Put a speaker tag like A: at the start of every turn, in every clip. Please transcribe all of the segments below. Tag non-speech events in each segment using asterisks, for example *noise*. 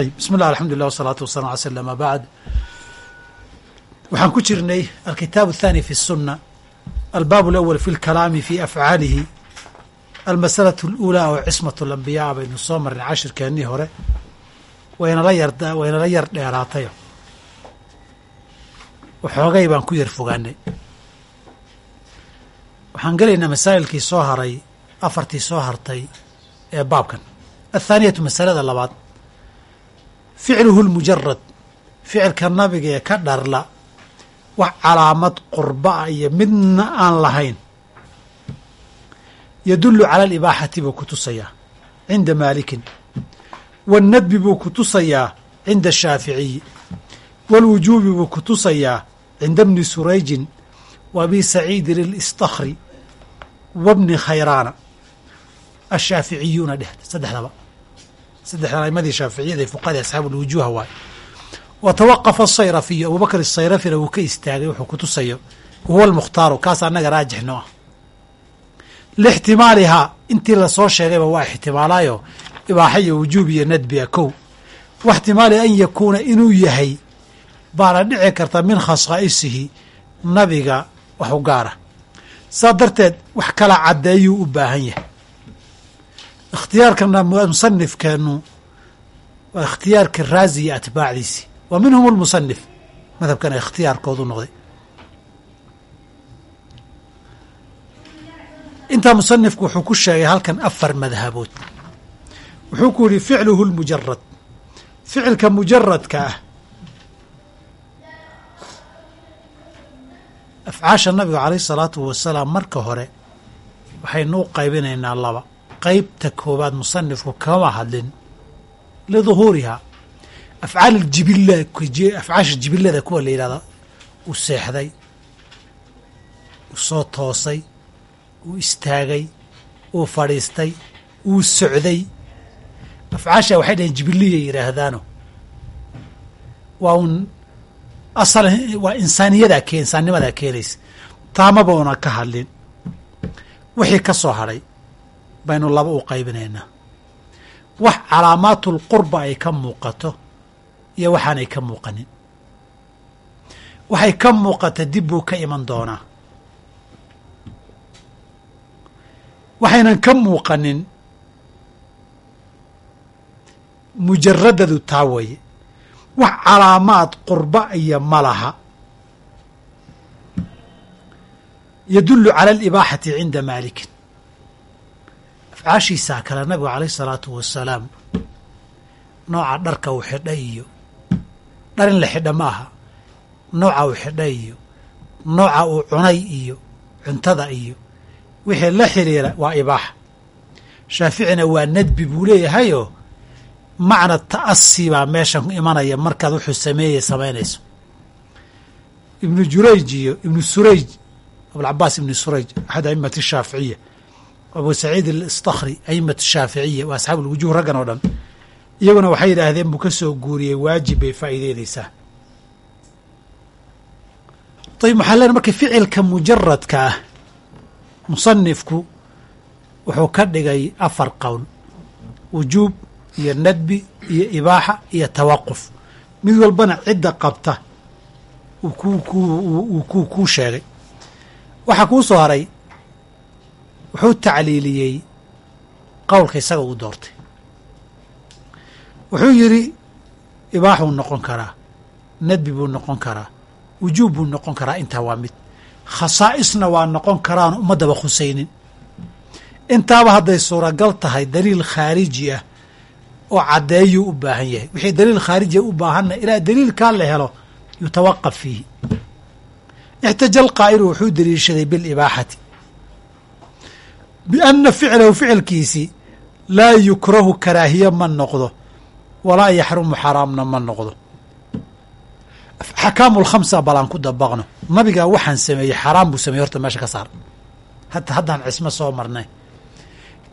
A: ayb bismi llah alxamdulillah wasalaatu wasalam ala sl ama bacd waxaan ku jirnay alkitaabu athani fi اsunna albaabu alawal fi lkalaami fi afcaalihi almasalatu اluulaa oo cismat alambiyaa baynu soo marnay cashirkeennii hore waynala yar waynala yar dheeraatayo waxoogay baan ku yar fogaanay waxaan gelaynaa masaa'ilkii soo haray afartii soo hartay ee baabkan athaaniyatu masalada labaad ficluhu lmujarad ficilka nabiga ee ka dharla wax calaamad qurba ah iyo midna aan lahayn yadullu cala alibaaxati buu ku tusayaa cinda maalikin. Waannadbi buu ku tusayaa cinda ashaaficiyi waalwujuubi buu ku tusayaa cinda bni surayjin wa abi saciidin اlistakri wa bni khayraana ashaaficiyuuna dheh saddexdaba saddexdan aimadii shaaficiyada fuqahadii asxaabu waay wa tawaqafa asayrafiyu abubakr asayrafina wuu ka istaagay wuxuu ku tusayo wahuwa almukhtaaru kaas annaga raajixno ah lixtimaalihaa intii la soo sheegayba waa ixtimaalaayo ibaaxa iyo wujuub iyo nadbia kow wa ixtimaali an yakuuna inuu yahay baana dhici karta min khasaa'isihi nabiga wax u gaara saa darteed wax kala caddeeyuu u baahan yahay ikhtiyaarkana musanifkeenu waa ikhtiyaarka raazi iyo atbaacdiisi wa minhum lmusanif madhabkana ikhtiyaarkoodu noqday intaa musanifku wuxuu ku sheegay halkan afar madhabood wuxuu ku yihi ficluhu lmujarad ficilka mujaradka ah afcaasha nabiga calayh isalaatu wasalaam marka hore waxaynu u qaybinaynaa laba qaybta koowaad musanifku kama hadlin liduhuurihaa afcaal jibila afcaasha jibilada kuwa la yidhahda uu seexday uu soo toosay uu istaagay uu fadhiistay uu socday. Afcaasha waxay dhaheen jibiliya yidhaahdaano. Waa un asal waa insaaniyadaa ke insaannimadaa keenaysa. Taamaba una ka hadlin. Wixii ka soo hadhay baynu laba u qaybinaynaa wax calaamaatul qurba ay ka muuqato iyo waxaanay ka muuqanin. Waxay ka muuqata dib buu ka iman doonaa. Waxaynan ka muuqanin mujaradadu taa weeye. Wax calaamaad qurba iyo ma laha yadullu cala alibaaxati cinda maalikin afcaashiisaa kale nabigu calayh isalaatu wasalaam nooca dharka uu xidha iyo dhar in la xidha ma aha nooca uu xidha iyo nooca uu cunay iyo cuntada iyo wixii la xiriira waa ibaaxa shaaficina waa nadbi buu leeyahayoo macna ta'asi baa meeshan imanaya markaad wuxuu sameeyey samaynayso ibnu jurayj iyo ibnu surayj abulcabaas ibnu surayj axad aimati shaaficiya abu saciid alistakri aimat shaaficiya waa asxaabu lwujuh raggan oo dhan. Iyaguna waxay yidhaahdeen buu ka soo guuriyey waajib bay faa'iideynaysaa ayb maxaa len marka ficilka mujaradka ah musanifku wuxuu ka dhigay afar qowl. Wujuub iyo nadbi iyo ibaaxa iyo tawaquf mid walbana cidda qabta uu kuu sheegay. Waxaa kuu soo haray wuxuu tacliiliyey qowlka isaga uu doortay. Wuxuu yidhi ibaaxuu noqon karaa nadbi buu noqon karaa wujuub buu noqon karaa intaa waa mid. Khasaa'isna waa noqon karaan ummaddaba khusaynin. Intaaba hadday suuragal tahay daliil khaariji ah oo caddeeyuu u baahan yahay. Wixii daliil khaariji u baahanna ilaa daliilkaa la helo yutawaqaf fiihi. Ixtaja alqaa'ilu wuxuu daliishaday bilibaaxati bianna ficlahu ficilkiisii laa yukrahu karaahiye ma noqdo walaa yaxrumu xaraamna ma noqdo axkaamu lkhamsa balaan ku dabaqno nabigaa waxaan sameeyey xaraam buu sameeyey horta meesha ka saar hata haddaan cismo soo marnay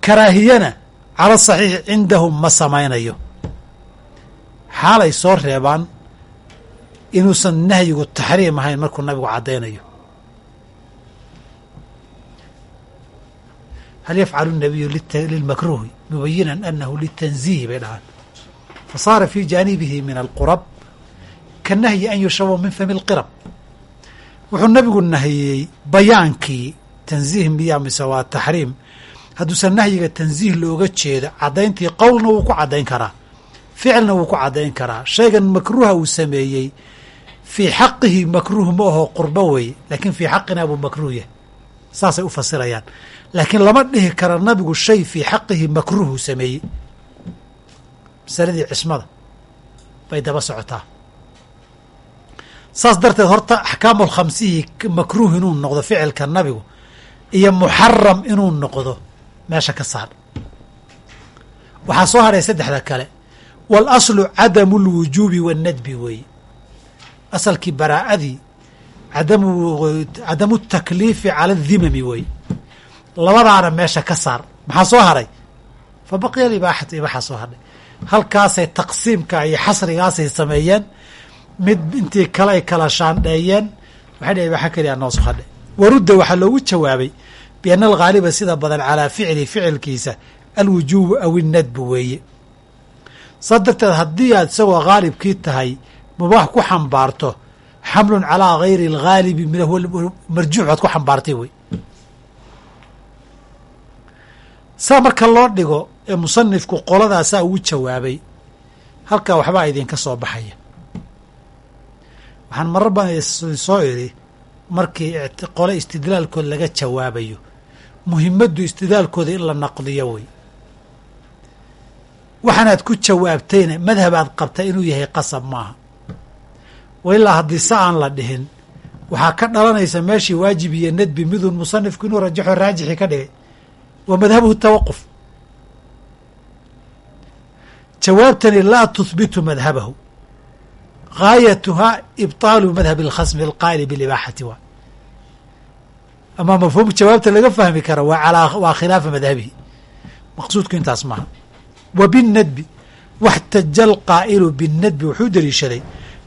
A: karaahiyana cala saxiixi cindahum ma samaynayo xaalay soo reebaan inuusan nahyigu taxriim ahayn markuu nabigu caddaynayo hal yafcalu nabiyu lilmakruuhi mubayinan anahu litanziihi bay dhahaan fa saara fii jaanibihi min alqurab ka nahyi an yushaba min fami lqirab wuxuu nabigu nahiyey bayaankii tanziih miya mise waa taxriim hadduusan nahyiga tanziih looga jeedo caddayntii qowlna wuu ku caddayn karaa ficilna wuu ku caddayn karaa shaygan makruuha uu sameeyey fii xaqihi makruuh ma aho qurbo weeye laakiin fii xaqina buu makruuh yahay saasay u fasirayaan laakiin lama dhihi kara nabigu shay fii xaqihi makruuh uu sameeyey. Masaladii cismada bay daba socotaa. Saas darteed horta axkaamul khamsihii makruuh inuu noqdo ficilka nabigu iyo muxaram inuu noqdo meesha ka saar waxaa soo hadhay saddexda kale. Wal aslu cadamu lwujuubi waannadbi weeye asalkii baraa'adii adamu cadamu takliifi cala adimami weeye labadaana meesha ka saar. Maxaa soo hadhay fa baqiya alibaaxatu ibaaxa soo hadhay. Halkaasay taqsiimka iyo xasrigaasay sameeyeen. Mid intii kale ay kala shaandheeyeen. Waxay dhh ibaaxa keliya noo soo hadhay. Warudda waxaa loogu jawaabay bianna alghaaliba sida badan calaa ficli ficilkiisa alwujuubu aw innadbu weeye. Saa darteed haddii aad isagoo haalibkii tahay mubaax ku xambaarto xamlun calaa gayri alghaalibi marjuux baad ku xambaartay wey saa marka loo dhigo ee musanifku qoladaasaa ugu jawaabay halkaa waxbaa idinka soo baxaya. Waxaan marar badan soo idhi markii qole istidlaalkood laga jawaabayo muhimaddu istidlaalkooda in la naqdiyo wey. Waxaanaad ku jawaabtayna madhabaad qabta inuu yahay qasab maaha. Wa ilaa haddii sa aan la dhihin waxaa ka dhalanaysa meeshii waajib iyo nadbi midun musanifku inuu rajaxo raajixii ka dhigay wa madhabuhu tawaquf jawaabtani laa tuhbitu madhabahu gaayatuhaa ibطaalu madhabi اlkhasmi alqaa'ili bilibaaxati waa ama mafhuum jawaabta laga fahmi kara waa waa khilaafa madhabihi maqsuudku intaas maaha wa binnadbi waxtaja alqaa'ilu binnadbi wuxuu deliishaday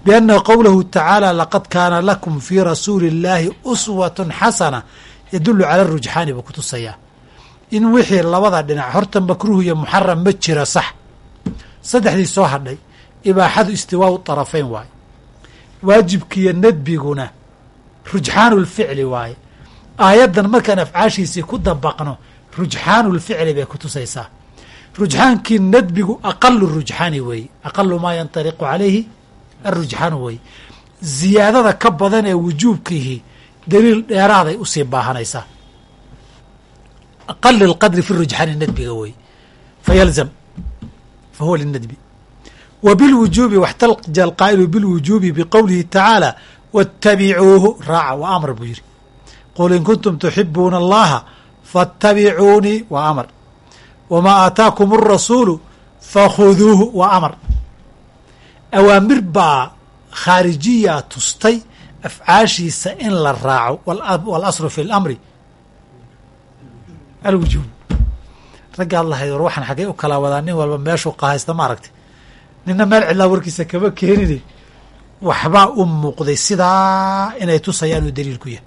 A: bianna qowlahu tacaala laqad kaana lakum fii rasuuli اllaahi uswatun xasana yadulu cala rujxaani buu ku tusayaa in wixii labada dhinac horta makruuh iyo muxaram ma jira sax. Saddexdii soo hadhay ibaaxadu istiwaau طarafayn waaye. Waajibkiiyo nadbiguna rujxaanu lficli waaye. Aayaddan markaan afcaashiisii ku dabaqno rujxaanu lficli bay ku tusaysaa. Rujxaankii nadbigu aqalu rujxaani weeye. Aqalu maa yantariqu calayhi? Arujxaanu weeye. Ziyaadada ka badan ee wujuubkiihi daliil dheeraaday u sii baahanaysaa aqali lqadri fi rujxaani nadbiga weeye fayalzam fa huwa linadbi wa bilwujuubi waxtaja alqaa'ilu bilwujuubi biqowlihi tacaala waاtabicuuhu raaca waa amar buu yidhi qul in kuntum tuxibuuna allaha faاtabicuunii waa amar wamaa aataakum الrasuulu fakhuduuhu waa amar awaamir baa khaarijiyaa tustay afcaashiisa in la raaco walaslu fi اlamri alwujuub raggaad lahayd war waxaan xaggay u kala wadaa nin walba meeshuu qahaysta ma aragti. Nina meel cidlaa warkiisa kama keenine waxbaa u muuqday sidaa inay tusayaan uu daliil ku yahay.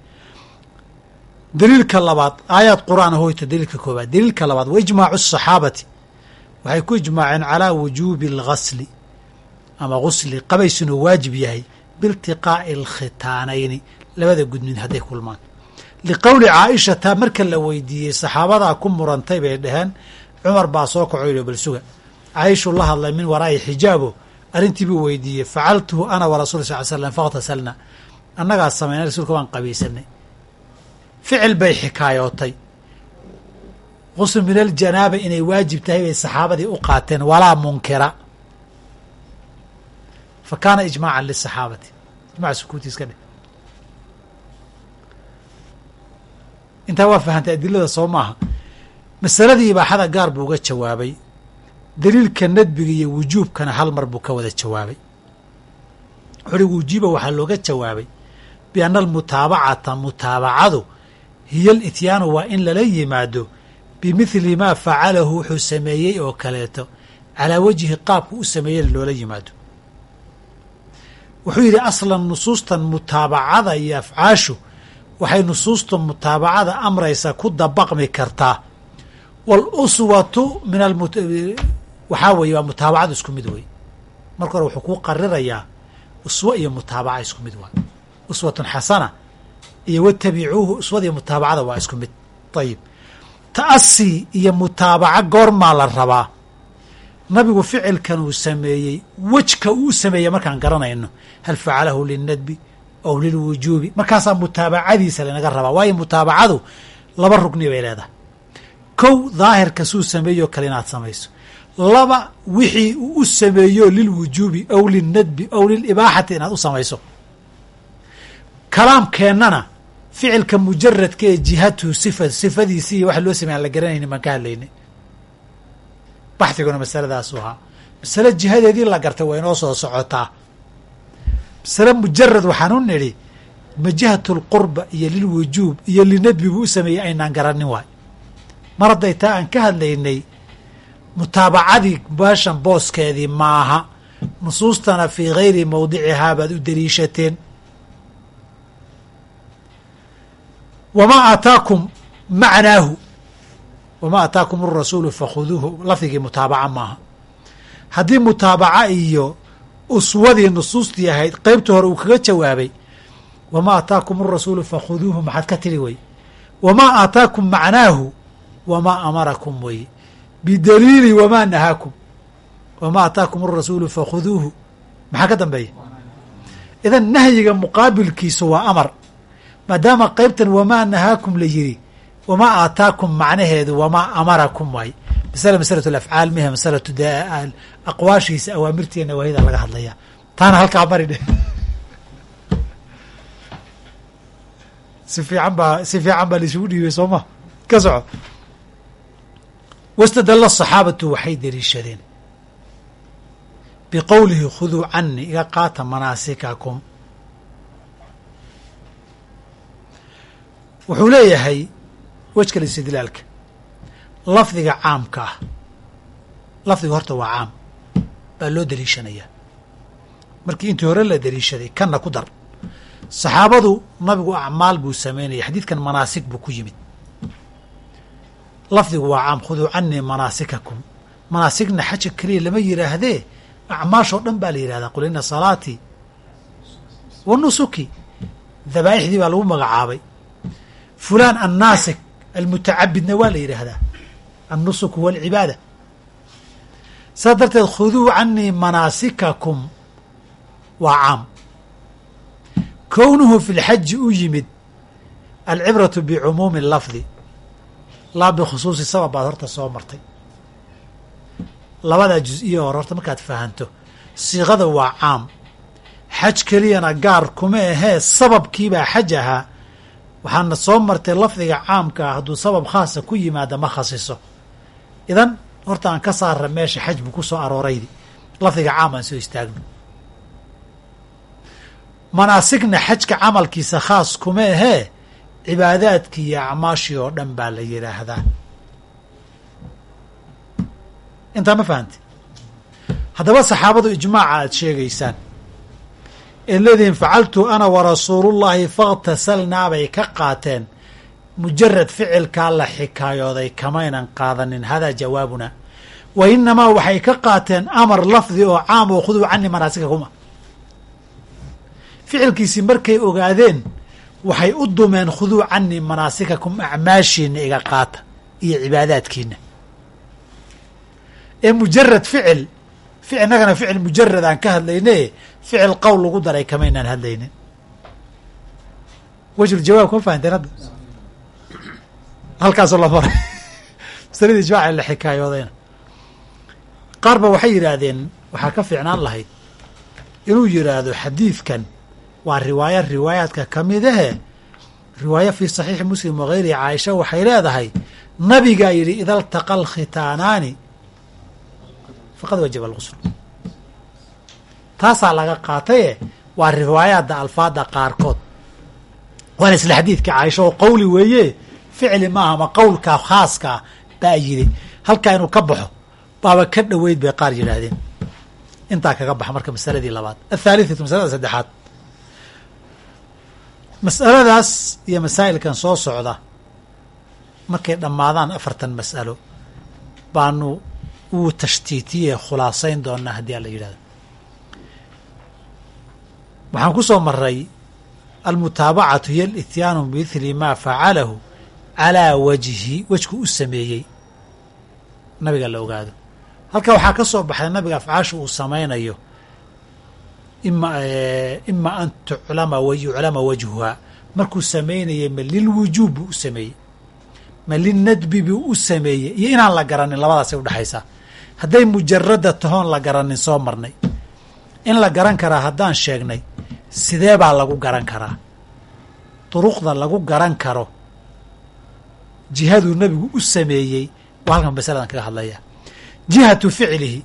A: Daliilka labaad aayaad qur'aan hoyta daliilka koobaad daliilka labaad wa ijmaacu asaxaabati waxay ku ijmaaceen calaa wujuubi alghasli. Ama gusli qabays inuu waajib yahay biiltiqaa'i alkhitaanayni labada gudmin hadday kulmaan liqowli caaishata marka la weydiiyey saxaabadaa ku murantay bay dhaheen cumar baa soo kaco yidhi bal suga caaishuu la hadlay min waraa'i xijaabo arrintii buu weydiiyey facaltuhu ana wa rasul sal l slam fakhtasalna annagaa samaynay rasuulka waan qabaysanay ficil bay xikaayootay gusl min aljanaaba inay waajib tahay bay saxaabadii u qaateen walaa munkira. Fa kaana ijmaacan lisaxaabati ijmac sukuuti iska dheh intaa waa fahantay adilada soo maaha. Masaladii ibaaxada gaar buu uga jawaabay. Daliilka nadbiga iyo wujuubkana hal mar buu ka wada jawaabay. Wuxuuhi wujiiba waxaa looga jawaabay bianna almutaabacata mutaabacadu hiyo alityaanu waa in lala yimaado bimithli maa facalahu wuxuu sameeyey oo kaleeto. Calaa wajhi qaabku u sameeyena loola yimaado. Wuxuu yidhi aslan nusuustan mutaabacada iyo afcaashu waxay nusuusta mutaabacada amraysa ku dabaqmi kartaa. Waluswatu min waxaa weeye waa mutaabacadu isku mid wey marka hore wuxuu kuu qarirayaa uswo iyo mutaabaca isku mid waa. Uswatun xasana iyo watabicuuhu uswada iyo mutaabacada waa isku mid. Ayib ta'asi iyo mutaabaca goormaa la rabaa. Nabigu ficilkan uu sameeyey wejka uu sameeyey markaan garanayno hal facalahu lilnadbi aw lilwujuubi markaasaa mutaabacadiisa lanaga rabaa. Waayo mutaabacadu laba rugni bay leedahay. Kow daahirka suu sameeyoo kale inaad samayso. Laba wixii uu u sameeyo lilwujuubi aw lilnadbi aw lilibaaxati inaad u samayso. Kalaamkeennana ficilka mujaradka ee jihatu sifa sifadiisi iyo waxa loo sameya aan la garanaynin baan ka hadlaynay baxdiguna masaladaasu ahaa. Masale jihadeedii la gartay waa inoo soo socotaa masale mujarad waxaan u nidhi ma jihatu lqurba iyo lilwujuub iyo linadbi buu u sameeyey aynaan garanin waay. Mar hadday taa aan ka hadlaynay mutaabacadii meeshan booskeedii maaha nusuustana fii gayri mawdicihaa baad u daliishateen wamaa aataakum macnaahu? Wamaa aataakum arasuulu fakhuduuhu lafdigii mutaabaca maaha. Haddii mutaabaca iyo uswadii nusuustii ahayd qeybta hore uu kaga jawaabay wamaa aataakum arasuulu fakhuduuhu maxaad ka tiri wey wamaa aataakum macnaahu wamaa amarakum weye bidaliili wamaa nahaakum wamaa aataakum arasuulu fakhuduuhu maxaa ka dambeeya idan nahyiga muqaabilkiisu waa amar maadaama qeybtan wamaa nahaakum la yiri wamaa aataakum macnaheedu wamaa amarakum waay masala masalatu alafcaal miha masalatu aqwaashiisa awaamirtiiya nawaahida laga hadlaya taana halkaa mari dhe si fiican baa si fiican baa laisugu dhiibay soo ma ka soco wastadalla asaxaabatu waxay deliishadeen biqowlihi khuduu cani iga qaata manaasikakum wuxuu leeyahay wejkal istidlaalka lafdiga caamka ah. Lafdiga horta waa caam baa loo deliishanayaa markii intii hore la deliishaday kanna ku dar. Saxaabadu nabigu acmaal buu sameynaya xadiidkan manaasig buu ku yimid. Lafdigu waa caam khuduu canii manaasikakum. Manaasigna xaja keliya lama yidhaahdee acmaashoo dhan baa la yidhahdaa qul ina salaatii wa nusuki. Dabaa'ixdii baa lagu magacaabay. Fulaan annaasik almutacabidna waa la yidhaahdaa annusuk huwa alcibaada saas darteed khuduu canii manaasikakum waa caam. kownuhu fi lxaji u yimid alcibratu bicumuumi lafdi laa bikhusuusi sabab baad horta soo martay labadaa juz-iyo hore horta markaad fahanto siiqada waa caam xaj keliyana gaar kuma ahee sababkiibaa xaj ahaa waxaana soo martay lafdiga caamka ah hadduu sabab khaasa ku yimaada ma khasiso idan horta aan ka saara meesha xaj buu ku soo arooraydi lafdiga caam aan soo istaagno. Manaasigna xajka camalkiisa khaas kuma ahee cibaadaadkii iyo acmaashii oo dhan baa la yidhaahdaa intaa ma fahanti? Haddaba saxaabadu ijmaaca aad sheegaysaan. Ee facaltu ana warasuulullaahi fakhtasalnaa bay ka qaateen mujarad ficilkaa la xikaayooday kamaynan qaadanin hadaa jawaabuna. Wa inamaa waxay ka qaateen amar lafdi oo caam oo khuduu cani manaasikakuma ficilkiisii markay ogaadeen waxay u dumeen khuduu canii manaasikakum acmaashiina iga qaata iyo cibaadaadkiina ee mujarad ficil innagana ficil mujarad aan ka hadlayne ficil qowl lagu daray kamaynaan hadlaynin. Wejul jawaab kuma fahanteen hadda halkaasoo la maray masaladii *laughs* ijmaaca la xikaayoodayna qaar ba waxay yidhaahdeen waxaa ka fiicnaan lahayd inuu yidhaahdo xadiidkan. Waa riwaaya riwaayaadka ka mid ahe riwaaya fii saxiixi muslim wagayrihi caaisha waxay leedahay nabigaa yidhi ida ltaqa alkhitaanaani faqad wajaba alqusl taasaa laga qaataye waa riwaayaadda alfaada qaarkood. Waana isla xadiidka caaisha oo qowli weeye ficli maaha ma qowlka khaaskaa baa yidhi halkaa inuu ka baxo baaba ka dhoweyd bay qaar yidhaahdeen. Intaa kaga baxa marka masaladii labaad. Athaalithatu masalada saddexaad. Mas'aladaas iyo masaa'ilkan soo socda markay dhammaadaan afartan mas'alo baanu uu tashtiitiye khulaasayn doonaa haddii alla yidhahdo waxaan ku soo maray almutaabacatu hiyo alityaanu bimithli maa facalahu calaa wajhi wejku u sameeyey. Nabiga la ogaado. Halka waxaa ka soo baxday nabiga afcaasha uu samaynayo. Ima ima an tuclama yuclama wajhuha. Markuu samaynayay ma lilwujuub buu u sameeyey. Ma lilnadbi buu u sameeyey. Iyo inaan la garanin labadaasay udhexaysaa hadday mujarada tahoon la garanin soo marnay. In la garan karaa haddaan sheegnay sidee baa lagu garan karaa? Duruqda lagu garan karo jihaduu nabigu u sameeyey waa halkan masaladan kaga hadlaya. Jihatu ficlihi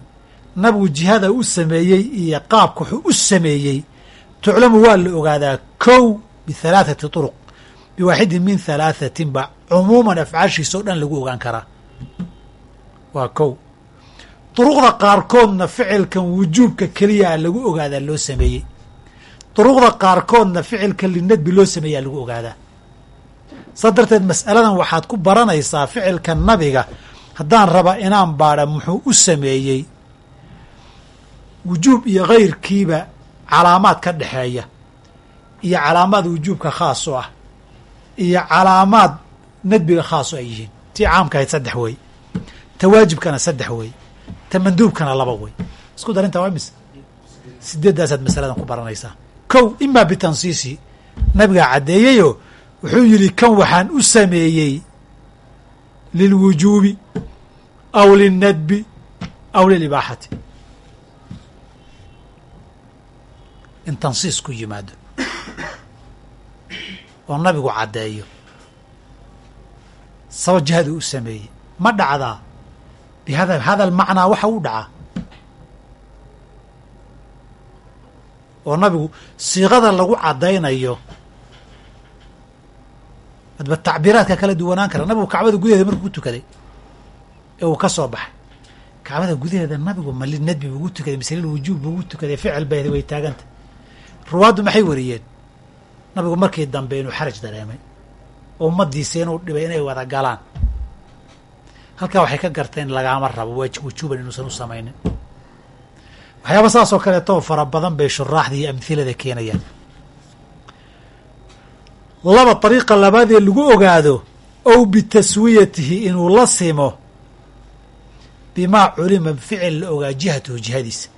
A: nabigu jihada u sameeyey iyo qaabka wuxuu u sameeyey tuclamu waa la ogaadaa kow bihalaathati turuq biwaaxidin min halaathatin ba cumuuman afcaashiisa o dhan lagu ogaan karaa. Waa kow. Duruqda qaarkoodna ficilkan wujuubka keliyaa lagu ogaadaa loo sameeyey. Duruqda qaarkoodna ficilka linadbi loo sameeyaa lagu ogaadaa saa darteed mas'aladan waxaad ku baranaysaa ficilka nabiga. Haddaan raba inaan baadha muxuu u sameeyey wujuub iyo kayrkiiba calaamaad ka dhexeeya. Iyo calaamaad wujuubka khaas ah. Iyo calaamaad nadbiga khaas ay yihiin. Tii caamka ahayd saddex wey ta waajibkana saddex wey ta manduubkana laba wey isku darinta waa mise sideeddaasaad masaladan ku baranaysaa. Kow imaa bitansiisi. Nabigaa caddeeyeyoo wuxuu yidhi kan waxaan u sameeyey lilwujuubi aw lilnadbi aw lilibaaxati. In tansiis ku yimaado oo nabigu caddeeyo saba jihaduu u sameeyey. Ma dhacdaa? Bihada hadal macnaa waxa u dhacaa. Oo nabigu siiqada lagu caddaynayo adba tacbiiraadka kala duwanaan kara. Nabigu kacbada gudaheeda markuu ku tukaday ee uu ka soo baxay kacbada gudaheeda nabigu ma linadbi buugu tukaday mise lilwujuub buugu tukaday ficil bay way taaganta. Ruwaaddu maxay wariyeen? Nabigu markii dambe inuu xaraj dareemay oo ummadiisa inuu dhibay inay wada galaan. Halkaa waxay ka garteen lagaama rabo wujuuban inuusan u samaynin. Waxyaaba saas oo kaleetoo fara badan bay shuraaxda iyo amhilada keenayaan laba dariiqa labaadee lagu ogaado ow bitaswiyatihi inuu la simo bimaa culima ficil la ogaa jihatuhu jihadiisa.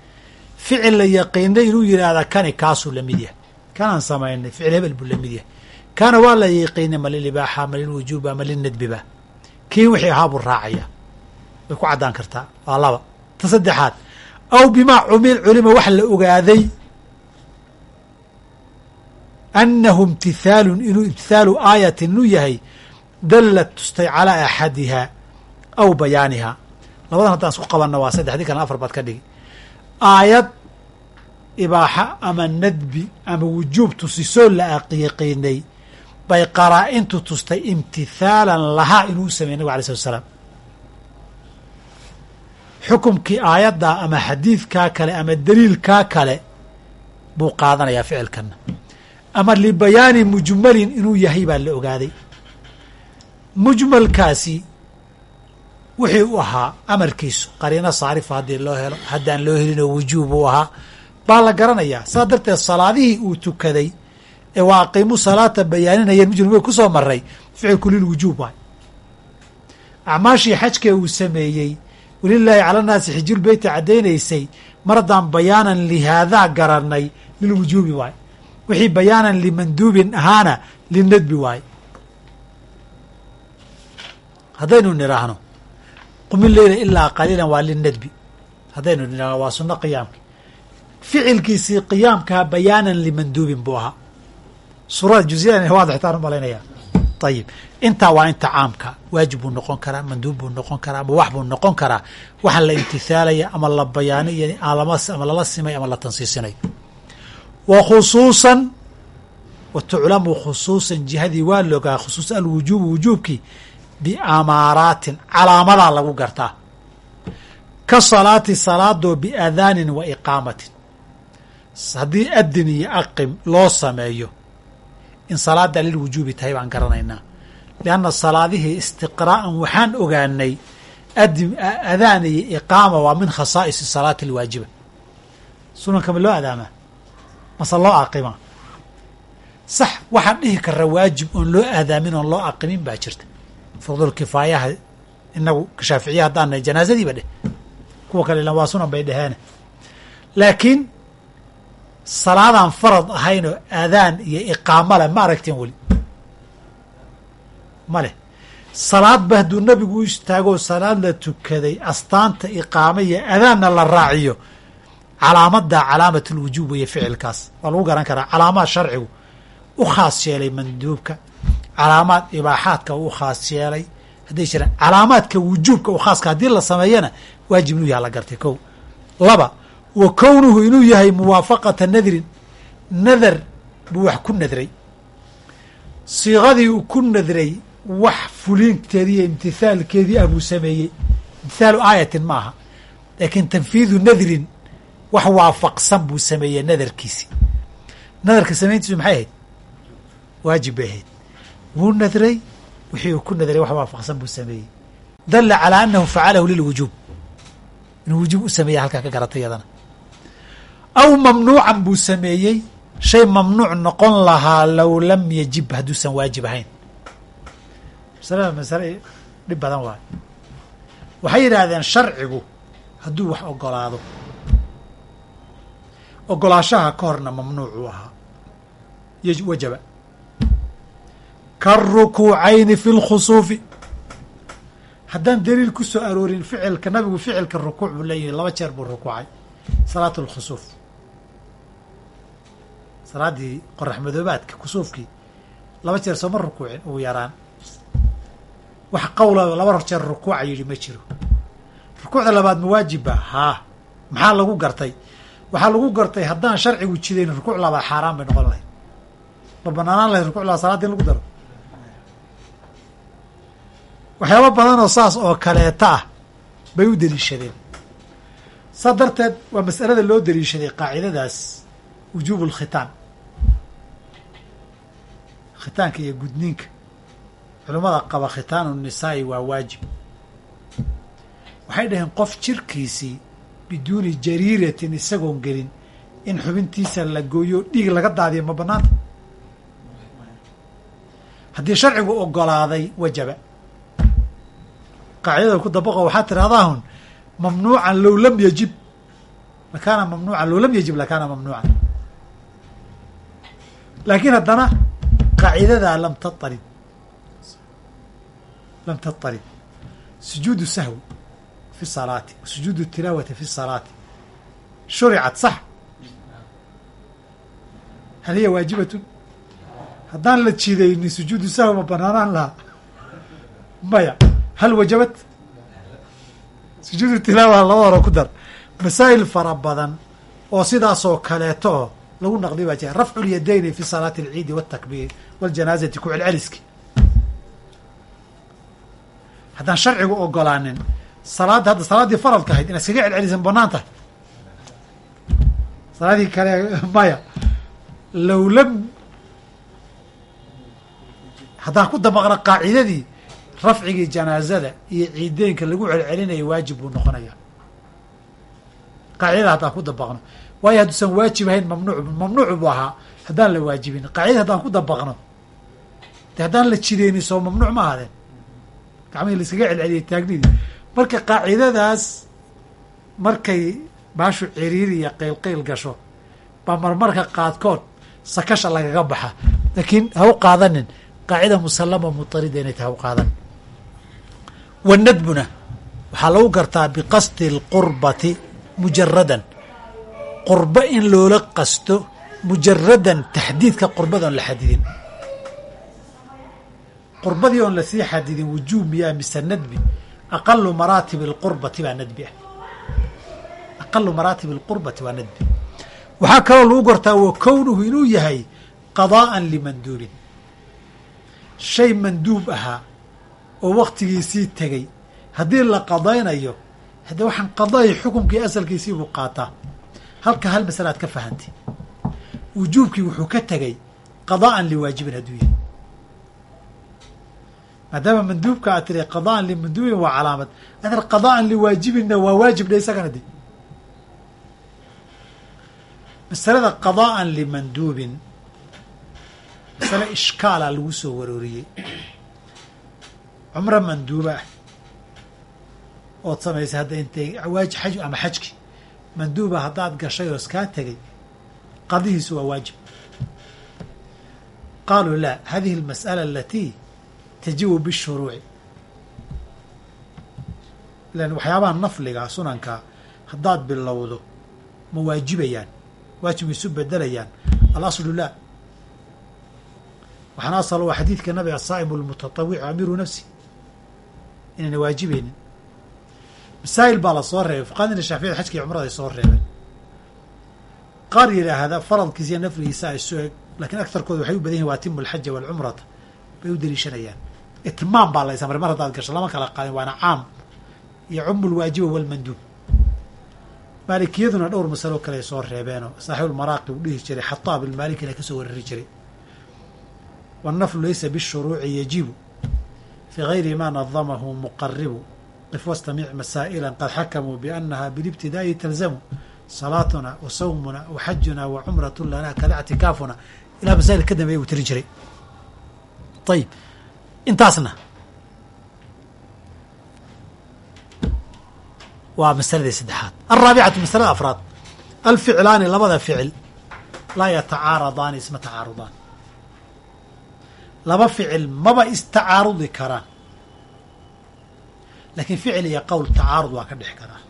A: Ficil la yaqiinay inuu yidhaahda kani kaasuu la mid yahay. Kanaan samaynay ficil hebel buu la mid yahay. Kaana waa la yaqiinay ma lilibaaxa ma lilwujuuba ma lilnadbiba kii wixii ahaa buu raacaya. Way ku caddaan kartaa. Waa laba. Ta saddexaad aw bimaa cumil culima wax la ogaaday annahu imtithaalun inuu imtithaalu aayatin inuu yahay dallat tustay calaa axadihaa aw bayaanihaa labadan haddaan isku qabanna waa saddex kalena afar baad ka dhigi aayad ibaaxa ama nadbi ama wujuub tusisoo la aqiiqiinay bay qaraa-intu tustay imtithaalan lahaa inuu u sameyey nabig alay slat slaam xukumkii aayaddaa ama xadiidkaa kale ama daliilkaa kale buu qaadanayaa ficilkanna ama libayaani mujmalin inuu yahay baa la ogaaday. Mujmalkaasi wixii u ahaa amarkiisu qariino saarifa haddii loo helo haddaan loo helinoo wujuub uu ahaa. Baa la garanayaa saa darteed salaadihii uu tukaday ee waa aqiimu salaata bayaaninayeen mujrim ku soo maray ficilku lilwujuub waay acmaashii xajkee uu sameeyey walilaahi cala naasi xijulbeyti caddaynaysay mar bayaanan lihaadaa garanay lilwujuubi waay wixii bayaanan limanduubin ahaana linadbi waay. Haddaynu nidhaahno qumi leyla ilaa qaliilan waa linadbi haddaynu nidhahno waa sunno qiyaamki ficilkiisii qiyaamkaa bayaanan limanduubin buu ahaa. Suurada juziyadan waadix taan u malaynaya ayib intaa waa inta caamka waajib buu noqon karaa manduub buu noqon karaa ama wax buu noqon karaa waxa la imtithaalaya ama la bayaaniyo ama lala simay ama la tansiisinayo wa khusuusan wa tuclamu khusuusan jihadii waa loogaa khusuus alwujuubu wujuubkii biamaaraatin calaamadaa lagu gartaa. Ka salaati salaadoo biadaanin wa iqaamatin. Haddii adin iyo aqim loo sameeyo in salaada lilwujuubi tahay baan garanaynaa. Lianna salaadihii istiqraa'an waxaan ogaanay adaan iyo iqaama waa min khasaa'isi salaati alwaajiba sunanka ma loo adaamaa ma mase loo aqimaa sax waxaan dhihi karaa waajib oon loo aadaamin oon loo aqimin baa jirta. Fardul kifaayaha inagu shaaficiya haddaan nahay janaazadiiba dheh. Kuwa kale ilan waa sunan bay dhaheene laakiin salaadaan farad ahaynoo aadaan iyo iqaamo leh ma aragteen weli. Ma leh. Salaadba hadduu nabigu u istaagoo salaad la tukaday astaanta iqaamo iyo adaanna la raaciyo calaamadda calaamat lwujuub weeye ficilkaas. Waa lagu garan karaa calaamaad sharcigu u khaas yeelay manduubka calaamaad ibaaxaadka u khaas yeelay hadday jiraan calaamaadka wujuubka u khaaska haddii la sameeyana waajib inuu yaha la gartay kow. Laba wa kownuhu inuu yahay muwaafaqata nadrin nadar buu wax ku nadray. Siiqadii uu ku nadray wax fuliinteedii iyo imtithaalkeedii ah buu sameeyey. Imtithaalu aayatin ma aha laakiin tanfiidu nadrin wax waafaqsan buu sameeyey nadarkiisi. Nadarka samayntiisu maxay ahayd? Waajib bay ahayd. Wuu nadray wixii uu ku nadray wax waafaqsan buu sameeyey. Dalla calaa annahu facalahu lilwujuub inuu wujuub u sameeya halkaa ka garatay yadana aw mamnuucan buu sameeyey shay mamnuuc noqon lahaa low lam yajib hadduusan waajib ahayn. Masalada masale dhib badan waayo waxay yidhaahdeen sharcigu hadduu wax ogolaado ogolaashaha ka horna mamnuucuu ahaa. Wajaba. Karukuucayni fi lkhusuufi haddaan daliil ku soo aroorin ficilka nabigu ficilka rukuuc buu leeyahay laba jeer buu rukuucay. Salaat lkhusuuf salaaddii qorax madoobaadka kusuufkii laba jeer sooma rukuucin ugu yaraan. Wax qawla laba jeer rukuuca yidhi ma jiro. Rukuucda labaad ma waajibba haa. Maxaa lagu gartay waxaa lagu gartay haddaan sharcigu jidayn rukuuc labaad xaaraan bay noqon lahayd. Ma banaanaan lahayd rukuuc labaad salaada in lagu daro. Waxyaaba badan oo saas oo kaleeta ah bay u deliishadeen. Saa darteed waa mas'alada loo deliishaday qaacidadaas wujuubu lkhitaan khitaanka iyo gudniinka. Culimmada qaba khitaanu nisaa'i waa waajib. Waxay dhaheen qof jirkiisii biduuni jariiratin isagoon gelin in xubintiisa la gooyo dhiig laga daadiyo ma banaanta haddii sharcigu ogolaaday wajaba. Qaacidada ku dabaqo waxaa tirahdahun mamnuucan low lam yajib. Lakaana mamnuucan low lam yajib lakaana mamnuucan. Laakiin haddana qaacidadaa lam taطarid lam taطarid sujuudu sahwi fi salaati sujuudu tilaawati fi salaati shuricat sax hal hiya waajibatun haddaan la jidaynin sujuudu sahwi ma banaanaan lahaa maya hal wajabat sujuudu tilaawa laba horo ku dar masaa'il fara badan oo sidaasoo kaleeto oo lagu naqli baa jira rafcu lyadayni fi salaati alciidi waltakbiir waljanaazati ku celceliski haddaan sharcigu ogolaanin salaadda hadda salaaddii faralka ahayd inaad iskaga celcelisan bannaan tahay salaadii kale maya low lam haddaan ku dabaqna qaacidadii rafcigii janaazada iyo ciideynka lagu celcelinayo waajib buu noqonayaa qaacidada haddaan ku dabaqno waayo hadduusan waajib ahayn mamnuuc mamnuuc buu ahaa haddaan la waajibin. Qaacidada haddaan ku dabaqno de haddaan la jideynin soo mamnuuc ma ahaadeen. Gacmihii la iskaga celceliyay taagnidii marka qaacidadaas markay baashu ciriiri iyo qeylqeyl gasho baa marmarka qaadkood sakasha lagaga baxa. Laakiin ha u qaadanin qaacida musallama mutarida inay tahay ha u qaadan. Wanadbuna waxaa lagu gartaa biqasdi اlqurbati mujaradan qurbo in loola qasto mujaradan taxdiidka qurbada oon la xadidin. Qurbadii oon la sii xadidin wujuub miyaa mise nadbi aqalu maraatib alqurbati baa nadbi ah aqalu maraatib alqurbati waa nadbi waxaa kaloo lagu gortaa wa kownuhu inuu yahay qadaa'an limanduubin shay manduub ahaa oo waktigiisii tegey haddii la qadaynayo hadde waxaan qadaay xukumkii asalkiisii buu qaataa halka hal masalaad ka fahantay wujuubkii wuxuu ka tegey qadaa'an liwaajibin hadduu yahay maadaama manduubka aad tiri qadaa'an limanduubin waa calaamad. Adar qadaa'an liwaajibinna waa waajib dhe isagana de masalada qadaa'an limanduubin masale ishkaala lagu soo warooriyey cumro manduuba ah ood samaysay hadda intay waaji xaj ama xajki. Manduuba haddaad gashay oo iskaa tegay qadihiisu waa waajib. Qaaluu laa hadihi almas'ala alatii tajibu bishuruuci ilan waxyaabaha nafliga sunanka haddaad bilowdo ma waajibayaan waajib isu bedelayaan alaslu laa waxaana asal waa xadiidka nabiga asaa'imu almutatawicu amiiru nafsi inayna waajibaynin masaa'il baa la soo reebay fuqaadina shaaficiyada xajka cumrada ay soo reebeen qaar yidhaahda faradkiisa nafligiisa ay su eg lakiin agtarkooda waxay u badan yihiin waa atimu alxaja waalcumrata bay u daliishanayaan itmaam baa la ysamray mar haddaad gasho lama kala qaadin waana caam iyo cumu lwaajiba walmanduub maalikiyaduna dhowr masalo kale ay soo reebeenoo saaxiibulmaraaqi uu dhihi jiray xataab ilmaalikina ka soo warari jiray. Wannaflu laysa bishuruuci yajibu fii gayri ma nadamahu muqaribu qif wastamic masaa'ila qad xakamuu biannaha bilibtidaa'i talzamu. Salaatuna wa sawmuna wa xajuna wa cumratu lana kada ictikaafuna. Ilaa masaa'il ka dambeeya uu tirin jiray. Ayib intaasna. Waa masaladii saddexaad. Alraabicatu masalada afraad. Alficlaani labada ficil laa yatacaaradaani isma tacaarudaan laba ficil maba istacaarudi karaan. Laakiin ficil iyo qowl tacaarud waa ka dhex karaa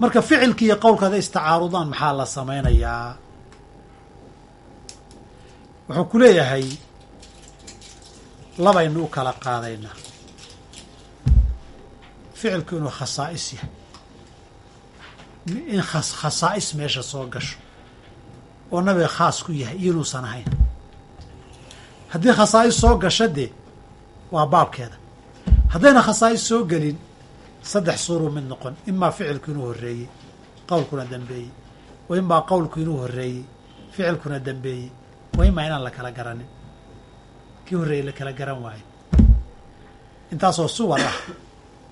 A: marka ficilki iyo qowlka haday istacaarudaan maxaa la samaynayaa wuxuu ku leeyahay labaynu u kala qaadaynaa ficilku inuu khasaa'is yahay. In khasaa'is meesha soo gasho. Oo nabiga khaas ku yahay iyo inuusan ahayn. Haddii khasaa'is soo gasho dee waa baabkeeda. Haddayna khasaa'is soo gelin saddex suuruu mid noqon. Imaa ficilku inuu horreeyey qowlkuna dambeeyey. Wa imaa qowlku inuu horreeyey ficilkuna dambeeyey. Wa imaa inaan la kala garanin kii horreeyey la kala garan waayo intaasoo suwar ah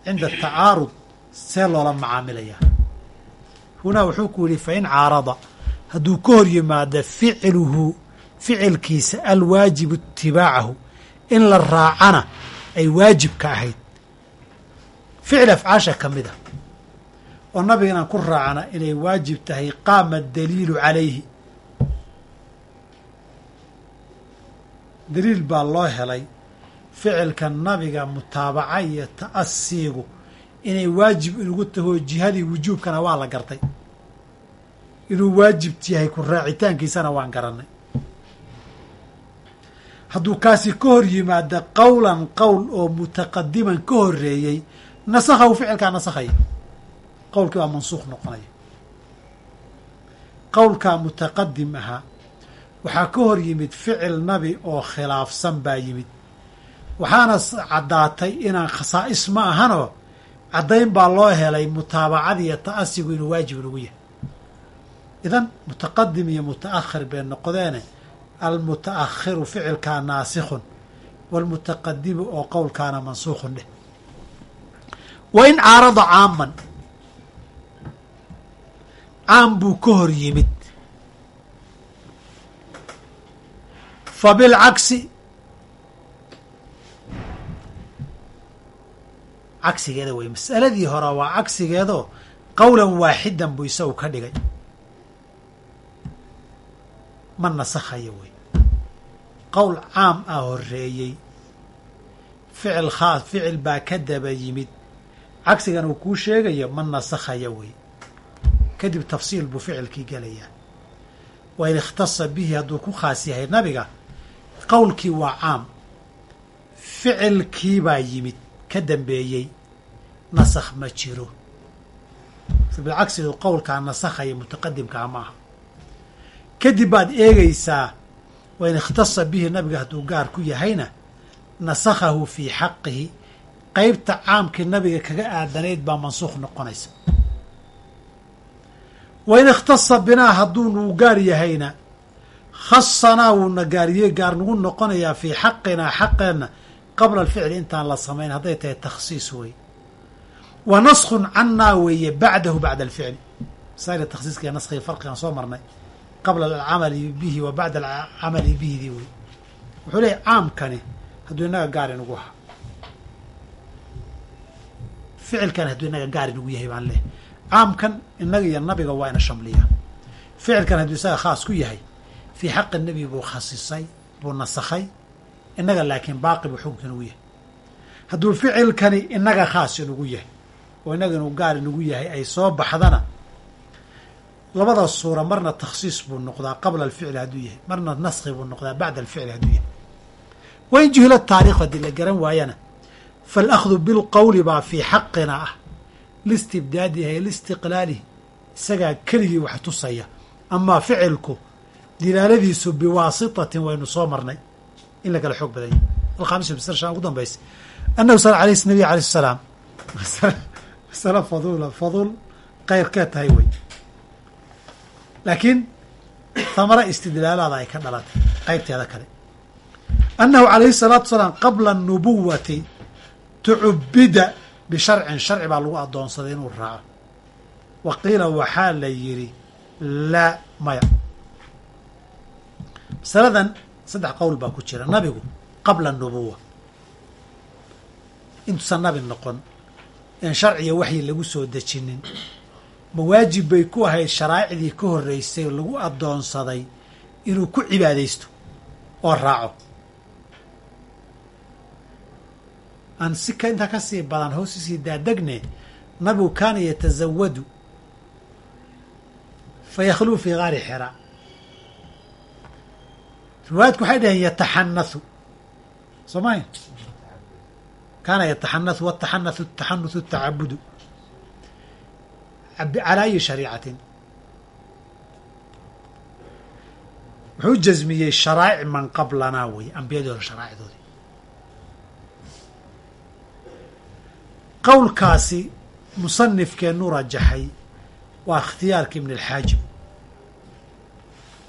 A: cinda atacaarud see loola macaamilayaa hunaa wuxuu ku yidhi fain caarada hadduu ka hor yimaado ficluhu ficilkiisa alwaajibu itibaacahu in la raacana ay waajib ka ahayd. Ficil afcaasha ka mid a oo nabiga inaan ku raacna inay waajib tahay qaama daliilu calayhi daliil baa loo helay ficilka nabiga mutaabaca iyo ta'asiigu inay waajib inugu tahoo jihadii wujuubkana waa la gartay. Inuu waajib yahay ku raacitaankiisana waan garannay hadduu kaasi ka hor yimaado qowlan qowl oo mutaqadiman ka horreeyey nasakhahu ficilkaa nasakhaya qowlkii baa mansuukh noqonaya. Qowlkaa mutaqadim ahaa waxaa ka hor yimid ficil nabi oo khilaafsan baa yimid. Waxaana caddaatay inaan khasaa'is ma ahanoo caddayn baa loo helay mutaabacadiiyo ta'asigu inuu waajib inugu yahay. Idan mutaqadim iyo muta'akhir bay noqdeene almuta'akhiru ficilkaa naasikhun waalmutaqadimu oo qowlkaana mansuukhun dheh. Wa in caarada caaman caam buu ka hor yimid fa bilcagsi cagsigeeda wey masaladii hore waa cagsigeedoo qowlan waaxidan buu isagu ka dhigay. Ma nasakhayo wey. Qowl caam ah horreeyey. Ficil khaas ficil baa ka daba yimid. Cagsigan uu kuu sheegayo ma nasakhayo wey. Kadib tafsiil buu ficilkii gelayaa. Wa in ikhtasa bihi hadduu ku khaas yahay nabiga qowlkii waa caam ficilkii baa yimid ka dambeeyey nasakh ma jiro. Bilcagsidu qowlkaa nasakhaya mutaqadimkaa ma aha. Kadib baad eegaysaa wa in ikhtasa bihi nabiga hadduu gaar ku yahayna nasakhahu fii xaqihi qeybta caamkii nabiga kaga aadanayd baa mansuukh noqonaysa. Wa in ikhtasa binaa hadduu nuu gaar yahayna khasanaa wuuna gaariye gaar nagu noqonayaa fii xaqinaa xaqeenna qabla alficli intaan la samayn. Hadday tahay takhsiis wey wa naskhun cannaa weeye bacdahu bacda alficli. Masaa'il takhsiiska iyo naskiga farqigaan soo marnay. Qabla alcamali bihi wa bacda alcamali bihidii wey wuxuu leeyahy caamkani hadduu inaga gaar inugu ahaa ficilkan hadduu inaga gaar inugu yahay baan leehay caamkan inaga iyo nabiga waa ina shamliyaa. Ficilkan hadduu isaga khaas ku yahay fii xaqi nebi buu khasisay buu nasakhay inaga laakiin baaqi buu xukunka inugu yahay hadduu ficilkani inaga khaas inugu yahay oo inaga inuu gaar inugu yahay ay soo baxdana labada suura marna takhsiis buu noqdaa qabla alficli hadduu yahay marna naskhi buu noqdaa bacda alficli hadduu yahay wain juhila taarikh haddii la garan waayana faalakhdu bilqowli baa fii xaqina ah liistibdaadihi liistiqlaalihi isagaa keligii wax tusaya amaa ficilku dilaaladiisu biwaasitatin waynu soo marnay in la kala xoog badan yahy alkhaamis bisr shan ugu dambaysa annahu sal alay nabiy alayh salaam. *laughs* Masale fadula fadul keyrkee tahay wey laakiin thamara istidlaalaada ay ka dhalatay qaybteeda kale. Annahu calayhi salaatu salaam qabla anubuwati tucubida bisharcin sharci baa lagu addoonsaday inuu raaco. Wa qiila waxaa la yidhi laa maya masaladan saddex qowl baa ku jira. Nabigu qabla anubuwa intuusan nabi noqon in sharciga waxyi lagu soo dejinin. Ma waajib bay ku ahayd sharaa'icdii ka horreysay oo lagu addoonsaday inuu ku cibaadaysto oo raaco. Aan si intaa ka sii badan hoosisii daadegne nabigu kaana yatasawadu fa yakhluu fii gaari xira riwaayadku waxay dhaheen yataxanathu soo maya kaana yataxanathu wataxanathu taxanuthu tacabudu calaa ayi shariicatin. Wuxuu jasmiyey sharaa'ic man qablanaa wey ambiyadii hore sharaa'icdoodii qowlkaasi musanifkeenu rajaxay waa ikhtiyaarka ibn alxaajib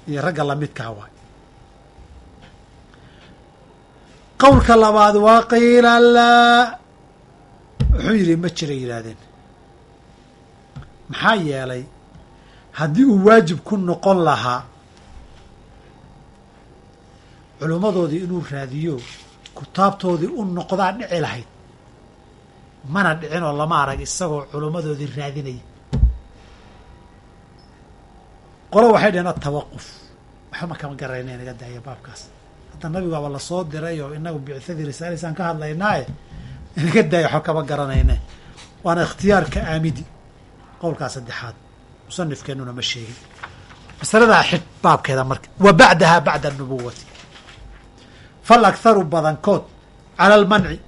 A: iyo ragga lamidkaa waay qowlka labaad waa qiila laa wuxuu yidhi ma jira yidhaahdeen. Maxaa yeelay haddii uu waajib ku noqon lahaa culimmadoodii inuu raadiyo kutaabtoodii u noqdaa dhici lahayd mana dhicin oo lama arag isagoo culimmadoodii raadinaya qolo waxay dhaheen atawaquf waxba kama garayna inaga daaya baabkaas hadda nabigu aba la soo diray oo inagu bicadii risaalisaan ka hadlaynaaye inaga daaya waxba kama garanayne waana ikhtiyaarka aamidi qowlkaa saddexaad. Musanifkeenuna ma sheegin. Masaladaa xid baabkeeda marka wa bacdaha bacda anubuwati fal akharu badankood cala almanci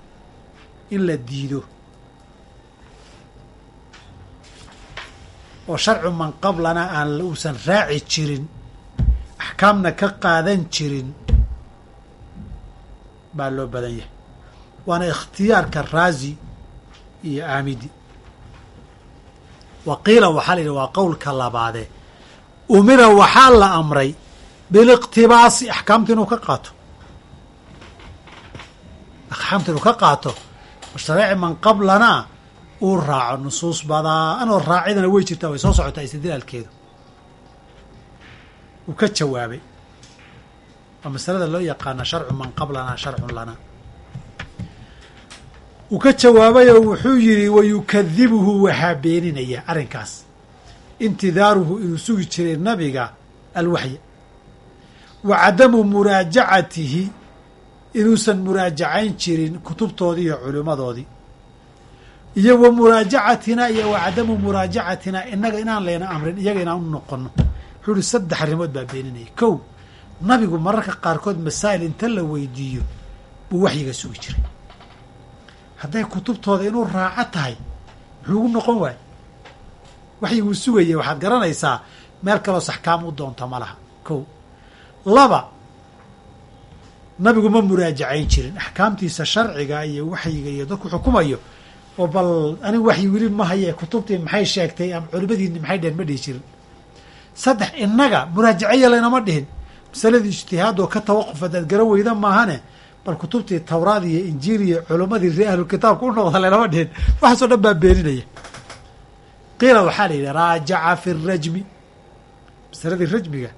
A: in la diido. Oo sharcu man qablana aan uusan raaci jirin axkaamna ka qaadan jirin baa loo badan yahay. Waana ikhtiyaarka raazi iyo aamidi. Wa qiila waxaa la yidhi waa qowlka labaadee umira waxaa la amray biliqtibaasi axkaamta inuu ka qaato. Axkaamta inuu ka qaato shareeci man qablana uu raaco nusuus badan oo raacidana way jirtaa way soo socotaa istidlaalkeedu uu ka jawaabay waa masalada loo yaqaana sharcu man qablana sharcun lana. Uu ka jawaabayoo wuxuu yidhi wayukadibuhu waxaa beeninaya arrinkaas. Intidaaruhu inuu sugi jiray nabiga alwaxya wa cadamu muraajacatihi inuusan muraajacayn jirin kutubtoodii iyo culimmadoodii. Iyo wa muraajacatina iyo wa cadamu muraajacatina inaga inaan layna amrin iyaga inaan u noqono wuxuu ihi saddex arrimood baa beeninaya. Kow nabigu mararka qaarkood masaa'il inta la weydiiyo buu waxyiga sugi jiray. Hadday kutubtooda inuu raaco tahay muxuu ugu noqon waay waxyiguu sugayay waxaad garanaysaa meel kaloo saxkaam u doonta ma laha. Kow. Laba nabigu ma muraajacayn jirin. Axkaamtiisa sharciga iyo waxyiga iyo dadku xukumayo oo bal anigu waxyi weli ma haye kutubtii maxay sheegtay ama culimadiini maxay dheheen ma dhihi jirin. Saddex innaga muraajaceya laynama dhihin masaladii ijtihaadoo ka tawaquf hadaad garan weyda maahane bal kutubtii tawraad iyo injiil iyo culimmadii ree ahlulkitaabka u noqda laynama dhihin waxaasoo dhan baa beeninaya. Qiila waxaa la yidhi raajaca fi rajmi. Masaladii rajmiga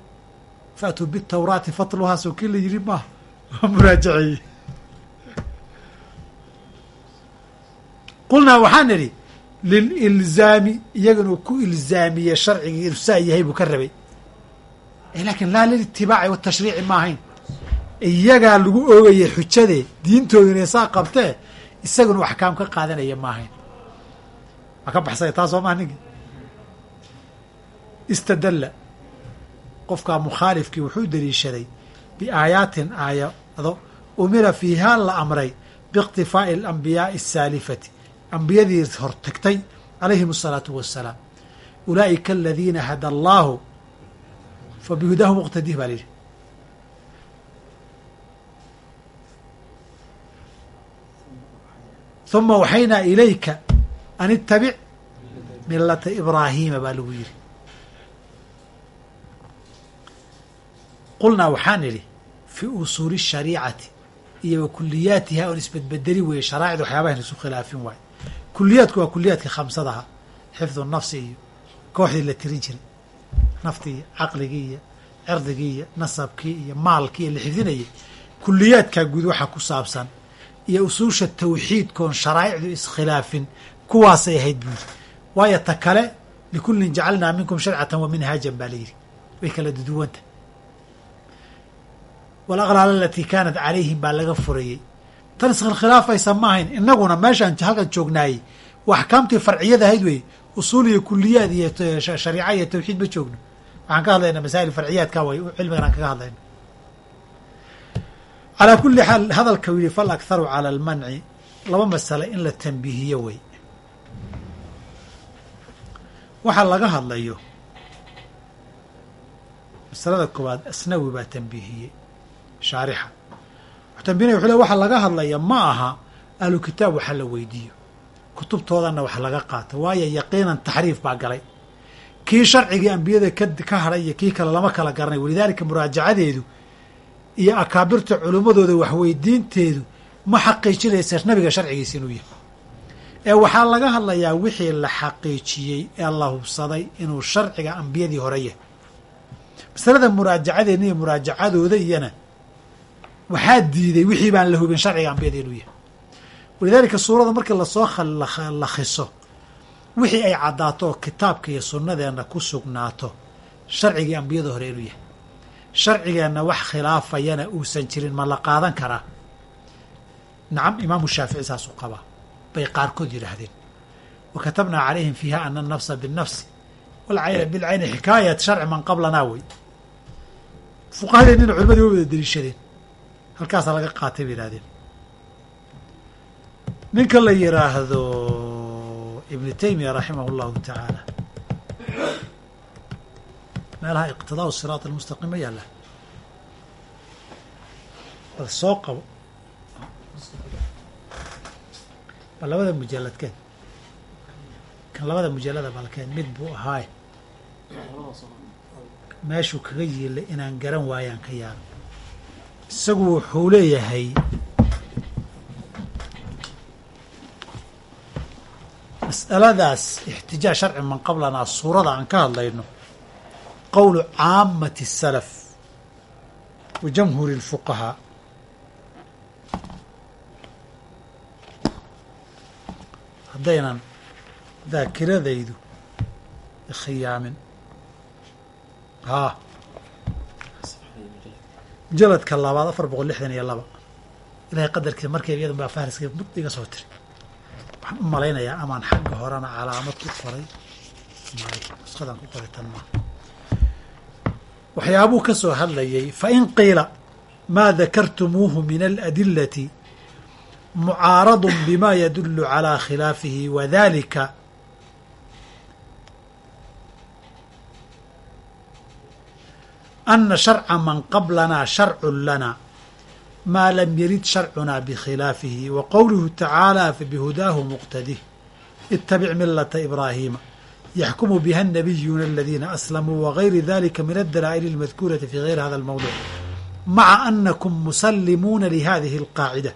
A: faatuu bitawraati fatluhaa soo kii la yidhi maaha waa muraajaceeye qulnaa waxaan idhi lililzaami iyaga inuu ku ilzaamiye sharcigii inuu saa yahay buu ka rabay laakiin laa lilitibaaci watashriici ma ahayn. Iyagaa lagu oogayay xujadee diintooda inay saa qabtee isaguna axkaam ka qaadanaya ma ahayn. Waa ka baxsaya taa soo maha ninki? Istadalla. Qofkaa mukhaalifkii wuxuu deliishaday biaayaatin aayado umira fiihaa la amray biiqtifaa'i alambiyaai asaalifati ambiyadii hortagtay calayhim asalaatu wassalaam. Ulaa'ika aladiina hada allaahu fa bihudaahu muqtadih baa layidhi uma waxaynaa ilayka an ittabic milata ibraahiima baa lagu yidhi qulnaa waxaan idhi fii usuuli shariicati iyo wa kuliyaatiha oon isbedbedeli weeye sharaa'icda waxyaabahan isu khilaafin waayo kuliyaadku waa kuliyaadka khamsadaha xifdu nafsi iyo kooxdii la tirin jiray naftii caqligii iyo cirdigii iyo nasabkii iyo maalkii la xifdinayay kuliyaadkaa guud waxa ku saabsan iyo usuusha tawxiidkoon sharaa'icdu iskhilaafin kuwaasay ahayd buuri. Waayo ta kale likullin jacalnaa minkum sharcatan wa minhaajan baa layidhi way kala duduwanta. Walaqlaal alatii kaanat calayhim baa laga furayey tan iskhilkhilaafaysa ma ahayn inaguna meeshaan halkan joognaayey. Waa axkaamtii farciyada ahayd wey usuul iyo kuliyaad iyo shariica iyo tawxiid ma joogno waxaan ka hadlaynaa masaa'il farciyaadka way cilmigan aan kaga hadlayna. Calaa kuli xaal hadalka yihi fal akharu cala almanci laba masale in la tambiihiyo wey waxaa laga hadlayo masalada koowaad asnawi baa tambiihiyey shaarixa. Tambinaya wuxuu le waxa laga hadlaya ma aha ahlu kitaab waxa la weydiiyo kutubtoodana wax laga qaato waayo yaqiinan taxriif baa galay kii sharcigii ambiyada ka hadhay iyo kii kale lama kala garanay walidaalika muraajacadeedu iyo akaabirta culimmadooda waxweydiinteedu ma xaqiijinaysa nabiga sharcigiisa inuu yahay. Ee waxaa laga hadlayaa wixii la xaqiijiyey ee la hubsaday inuu sharciga ambiyadii hore yahay. Masalada muraajacadeedna iyo muraajacadooda iyana waxaa diiday wixii baan la hubin sharciga ambiyada inuu yahay. Walidaalika suurada markii la soo lakhiso wixii ay caddaato oo kitaabka iyo sunnadeenna ku sugnaato sharcigii ambiyada hore inuu yahay. Sharcigeenna wax khilaafayana uusan jirin ma la qaadan karaa nacam imaamu shaafici saasuu qabaa bay qaarkood yidhaahdeen. Wa katabnaa calayhim fiiha ana anafsa binnafsi walcayna bilcayni xikaayat sharci man qablanaa wey. Fuqahadeennina culimadii way wada deliishadeen. Halkaasaa laga qaatay bay yihahdeen ninka la yidhaahdo ibnu taymiya raximah اllahu tacaala meelaha iqtidaau siraat almustaqiim ma yaalla bal soo qabo. Bal labada mujalladkeed kan labada mujallada balkeed mid buu ahaaye meeshuu kaga yiilay inaan garan waayaan ka yaabo isagu wuxuu leeyahay mas'aladaas ixtijaaj sharci man qablanaa suurada aan ka hadlayno qowlu caamati الsalaf wa jamhuuri اlfuqahaa haddaynan daakiradaydu khiyaamin haa mujaladka labaad afar boqol lixdan iyo laba ilahay qadarkiisa markayba iyadan baa fahriska mud iga soo tiri waxaan u malaynayaa amaan xagga horena calaamad ku qoray. Nusqadaan ku qoray tan maa waxyaabuu ka soo hadlayay fain qiila maa dakartumuuhu min aladilati mucaaradu bima yadulu calى khilaafihi wadalika ana sharca man qablanaa sharcu lana maa lam yarid sharcunaa bikhilaafihi wa qowluhu tacaalaa fabihudaahu muqtadih ittabic milata ibraahiima yaxkumu biha anabiyuuna aladiina aslamuu wagayri dalika min addalaa'ili almadkuurati fii gayri hada almawduc maca anakum musallimuuna lihadihi alqaacida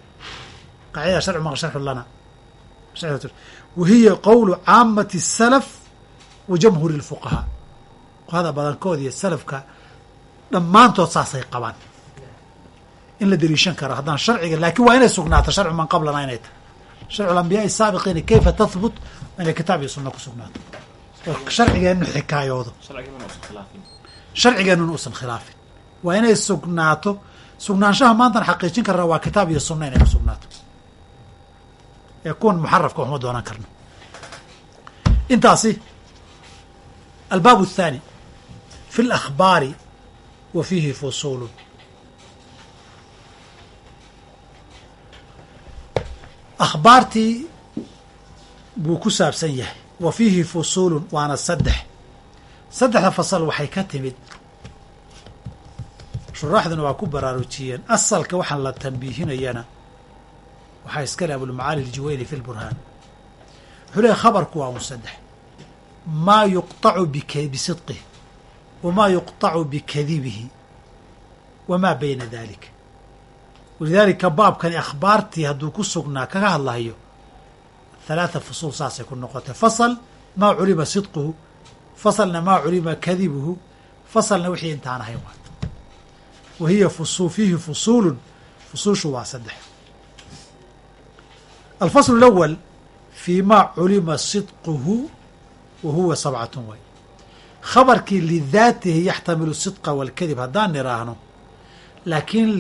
A: qaacidada sharcu maqa sharxu lana wahiya qowlu caamati salaf wa jamhuuri alfuqahaa badankood iyo salafka dhammaantood saasay qabaan in la deliishan karo haddaan sharciga laakiin waa inay sugnaato sharcu man qablana inay tahay sharcu alambiyaai saabiqiina kayfa tahbut waa inay kitaab iyo sunna ku sugnaato oo sharcigeenu xikaayoodo sharcigeenuna uusan khilaafin waa inay sugnaato sugnaanshaha maantan xaqiijin karna waa kitaab iyo sunna inay ku sugnaato ee kuwan muxarafka waxma doonan karno intaasi albaab الthaani fi اlakhbaari wa fiihi fusuulu akhbaartii buu ku saabsan yahay. Wa fiihi fusuulun waana saddex. Saddexda fasal waxay ka timid. Shuraaxduna waa ku baraarujiyeen. Asalka waxaan la tambiihinayana waxaa iskale abulmacaali aljuwayni fi lburhaan wuxuu leehay khabarku waa un saddex maa yuqطacu bisidqihi wamaa yuqطacu bikadibihi wamaa bayna dalika walidaalika baabkani akhbaartii hadduu ku sugnaa kaga hadlahayo halaatha fusuul saasay ku noqotay. Fasal maa culima sidquhu fasalna maa culima kadibuhu fasalna wixii intaan ahayn waa wa hiya fusu fiihi fusuulun fusuushu waa saddex. Alfasl اlأwal fii ma culima sidquhu wa huwa sabcatun way khabarkii lidaatihi yaxtamilu sidqa walkadib haddaan niraahno laakiin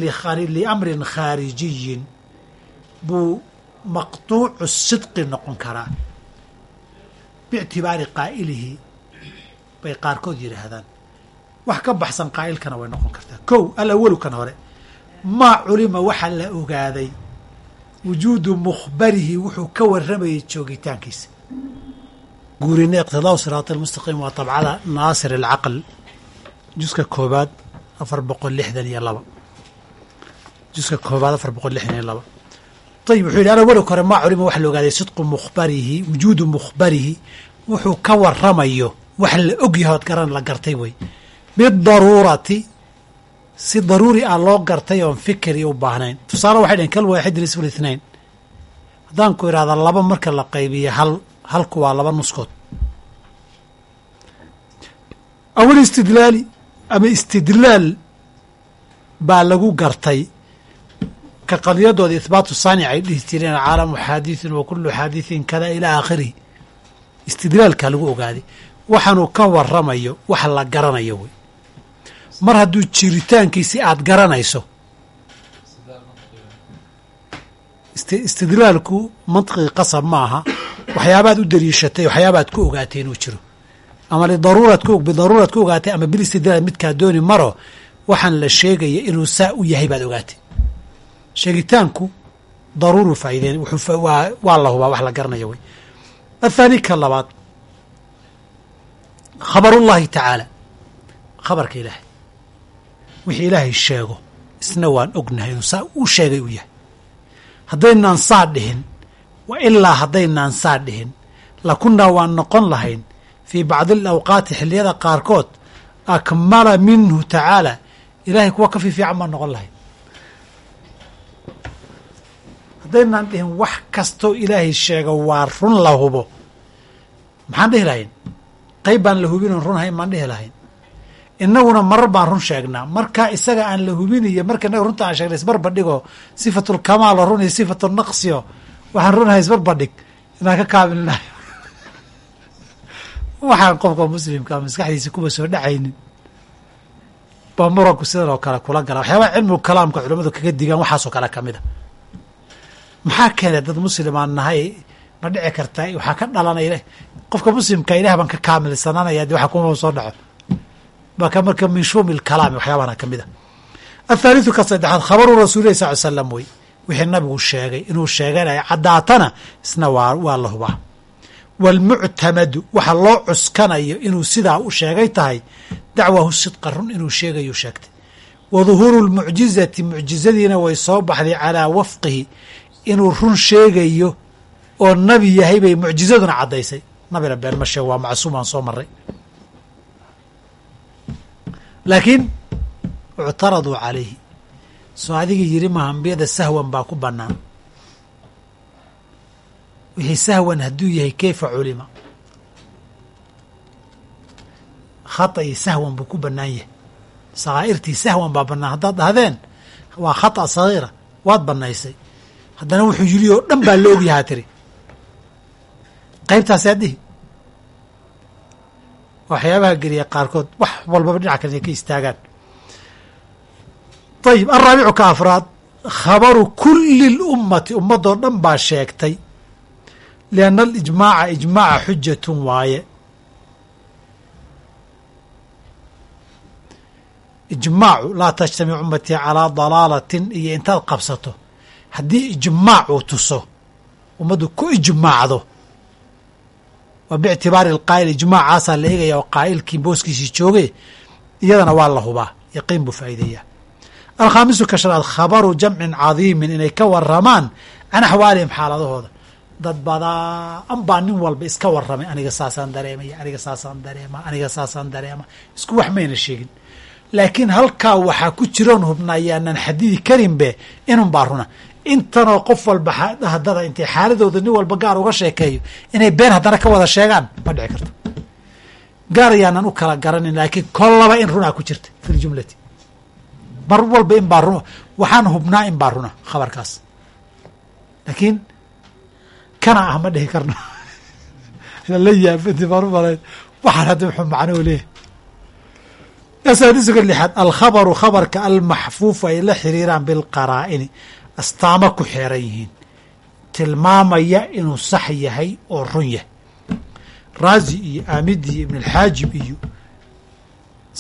A: liamrin khaarijiyin buu maqtuucu sidqi noqon karaa biictibaari qaa'ilihi bay qaarkood yidhaahdaan wax ka baxsan qaa'ilkana way noqon kartaa kow alawalu kan hore maa culima waxa la ogaaday wujuudu mukhbarihi wuxuu ka warramayay joogitaankiisa guurina iqtidaau siraat almustaqiim waa tabcada naasir alcaql juska koobaad afar boqol lixdan iyo laba juska koobaad afar boqol lixdan iyo laba. Ayib wuxuu yidhi alawalka hore maa culima waxa la ogaaday sidqu mukhbarihi wujuudu mukhbarihi. Wuxuu ka warramayo wax la ogyahood garan la gartay wey bidaruurati si daruuri ah loo gartay oon fikri u baahnayn. Tusaale waxay dhaheen kal waaxid nisfu lithnain haddaan ku idhahda laba marka la qaybiyo hal halku waa laba nuskood. Awal istidlaali ama istidlaal baa lagu gartay ka qadiyadooda ihbaatu saanic ay dhihi jireen caalamu xaadiثin wa xaadiثin kada ilaa aakhirihi istidlaalkaa lagu ogaaday waxaanuu ka waramayo wax la garanayo wey mar hadduu jiritaankiisi aada garanayso istidlaalku mantiqii qasab ma aha waxyaabaad u daliishatay waxyaabaad ku ogaatay inuu jiro ama bidaruuraad ku ogaatay ama bil istidlaal midkaa dooni maro waxaan la sheegaya inuu saa u yahay baad ogaatay sheegitaanku daruuru faa'ideyn wuxuu waa la hubaa wax la garanayo wey. Athaani ka labaad khabarullahi tacaala khabarka ilaahay. Wixii ilaahay sheego isna waan ognahay inuu saa u sheegay u yahay. Haddaynaan saa dhihin wa ilaa haddaynaan saa dhihin lakunnaa waan noqon lahayn fii bacdi alawqaati xilliyada qaarkood akmala minhu tacaala ilaahay kuwa ka fiifiican baan noqon lahayn haddaynaan dhihin wax kastoo ilaahay sheego waa run la hubo. Maxaan dhihi lahayn? Qayb baan la hubin oon run hayn maan dhihi lahayn. Innaguna marar baan run sheegnaa. Marka isaga aan la hubiniyo marka inaga runta aan sheegnay isbarbadhigo sifatulkamaalo run iyo sifatunaqsiyo waxaan runahay isbarbadhig inaan ka kaamilnahay *laughs* waxaan qofka muslimkaa maskaxdiisa kuba soo dhacaynin. Baa muranku sidan oo kale kula gala waxyaabaa cilmigu kalaamka culamadu kaga digaan waxaasoo kale ka mid a maxaa keenay dad muslimaan nahay? Ma dhici karta waxaa ka dhalanaya qofka muslimka ilah baan ka kaamilsananaya de waxa kuma soo dhaco. Baka marka min shumi lkalaami waxyaabahana ka a athaalithu ka saddexaad khabaru rasuulilahi sal l slam wey wixii nabigu sheegay inuu sheeganaya caddaatana isna waa waa la hubaa. Waalmuctamadu waxa loo cuskanayo inuu sidaa u sheegay tahay dacwahu sidqa run inuu sheegayu sheegtay. Wa duhuuru lmucjizati mucjizadiina way soo baxday calaa wafqihi inuu run sheegayo oo nabi yahay bay mucjizaduna caddaysay. Nabina been ma sheego waa macsuum aan soo maray laakiin ictaraduu calayhi. Soo adigii yidhi ma ambiyada sahwan baa ku bannaan. Wixii sahwan hadduu yahay kayfa culima? Khata sahwan buu ku bannaan yahay. Sakaa'irtii sahwan baa bannaan. Haddaad dhahdeen waa khata sagiira waad bannaysay haddana wuxuu yili oo dhan baa la ogyahaa tiri. Qaybtaasaad dhihi waxyaabaha geliya qaarkood wax walbaba dhinac kale inay ka istaagaan. Ayib alraabicu ka afraad khabaru kuli اlummati ummadoo dhan baa sheegtay lianna alijmaaca ijmaaca xujatun waaye. Ijmaacu laa tajtamic ummatii calaa dalaalatin iyo intaad qabsato haddii ijmaac uu tuso ummaddu ku ijmaacdo waa biictibaari alqaa'il ijmaacaasaa la eegaya oo qaa'ilkii booskiisii jooge iyadana waa la hubaa yaqiin buu faa'iideeyaa. Alkhaamisu ka shanaad khabaru jamcin cadiimin inay ka waramaan can axwaalihim xaaladahooda. Dad badaan baa nin walba iska warramay aniga saasaan dareemaya aniga saasaan dareema aniga saasaan dareema. Isku wax mayna sheegin. Laakiin halkaa waxaa ku jiroon hubnaa yaanan xadidi karinbe inun baa runa intanoo qof walba hadada intay xaaladooda nin walba gaar uga sheekeeyo inay been haddana ka wada sheegaan ma dhici karto. Gaar yaanan u kala garanin laakiin kollaba in runaa ku jirta fi ljumlati mar walba in baa run waxaan hubnaa in baa runa khabarkaas. Laakiin kana ah ma dhihi karno. *laughs* La yaabadi baan u malayn. Waxaan hadda muxuu macnuu leeyahay. Asaadisuka lixaad alkhabaru khabarka almaxfuufu ay la xiriiraan bilqaraa'ini astaamo ku xeeran yihiin. Tilmaamaya inuu sax yahay oo run yahay. Raazi iyo aamidi iyo ibn alxaajib iyo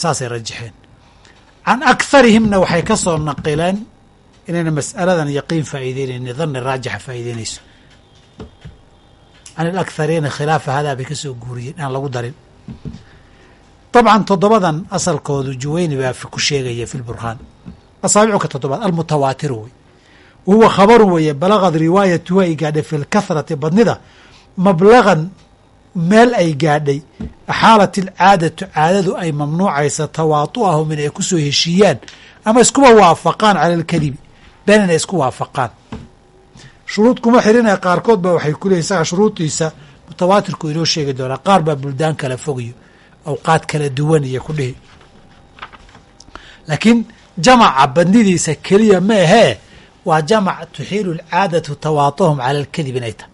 A: saasay rajaxeen can akharihimna waxay ka soo naqileen inayna mas'aladan yaqiin faa'iideynayni dhanni raajixa faa'iideynayso can alakhariina khilaafa hadaa bay ka guuriyeen aan lagu darin. Dabcan toddobadan asalkoodu juweyni baa ku sheegaya fi lburhaan asaabicuka toddobaad almutawaatiru wey wahuwa khabarun weeye balagad riwaayatuhu ay gaadhay fi lkathrati badnida. Mablagan meel ay gaadhay. Axaalat ilcaadatu caadadu ay mamnuucaysa tawaatu'ahum inay ku soo heshiiyaan. Ama iskuba waafaqaan cala alkadibi been inay isku waafaqaan. Shuruud kuma xirinaya qaarkood ba waxay ku leeyiin isaga shuruudiisa mutawaatirku inoo sheegi doonaa. Qaar baa buldaan kala fogiyo awqaad kala duwan iyo ku dhihi. Laakiin jamaca badnidiisa keliya ma ahee waa jamac tuxiilu alcaadatu tawaatuhum cala alkadib inay tahay.